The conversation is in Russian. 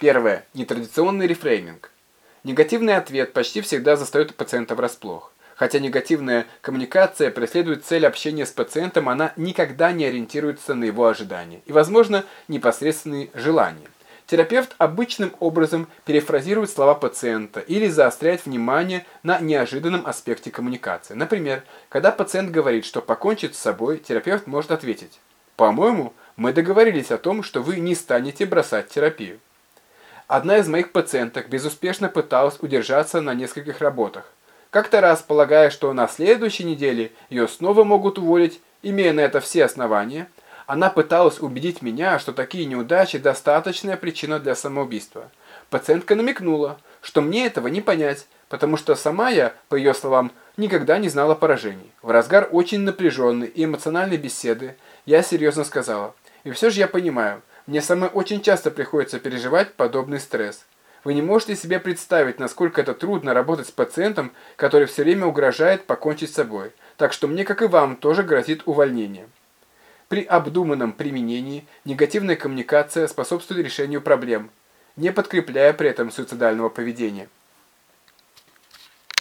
Первое. Нетрадиционный рефрейминг. Негативный ответ почти всегда застает пациента врасплох. Хотя негативная коммуникация преследует цель общения с пациентом, она никогда не ориентируется на его ожидания и, возможно, непосредственные желания. Терапевт обычным образом перефразирует слова пациента или заостряет внимание на неожиданном аспекте коммуникации. Например, когда пациент говорит, что покончит с собой, терапевт может ответить «По-моему, мы договорились о том, что вы не станете бросать терапию». Одна из моих пациенток безуспешно пыталась удержаться на нескольких работах. Как-то раз, полагая, что на следующей неделе ее снова могут уволить, имея на это все основания, она пыталась убедить меня, что такие неудачи – достаточная причина для самоубийства. Пациентка намекнула, что мне этого не понять, потому что сама я, по ее словам, никогда не знала поражений. В разгар очень напряженной и эмоциональной беседы я серьезно сказала, и все же я понимаю, мне самой очень часто приходится переживать подобный стресс. Вы не можете себе представить, насколько это трудно работать с пациентом, который все время угрожает покончить с собой. Так что мне, как и вам, тоже грозит увольнение. При обдуманном применении негативная коммуникация способствует решению проблем, не подкрепляя при этом суицидального поведения.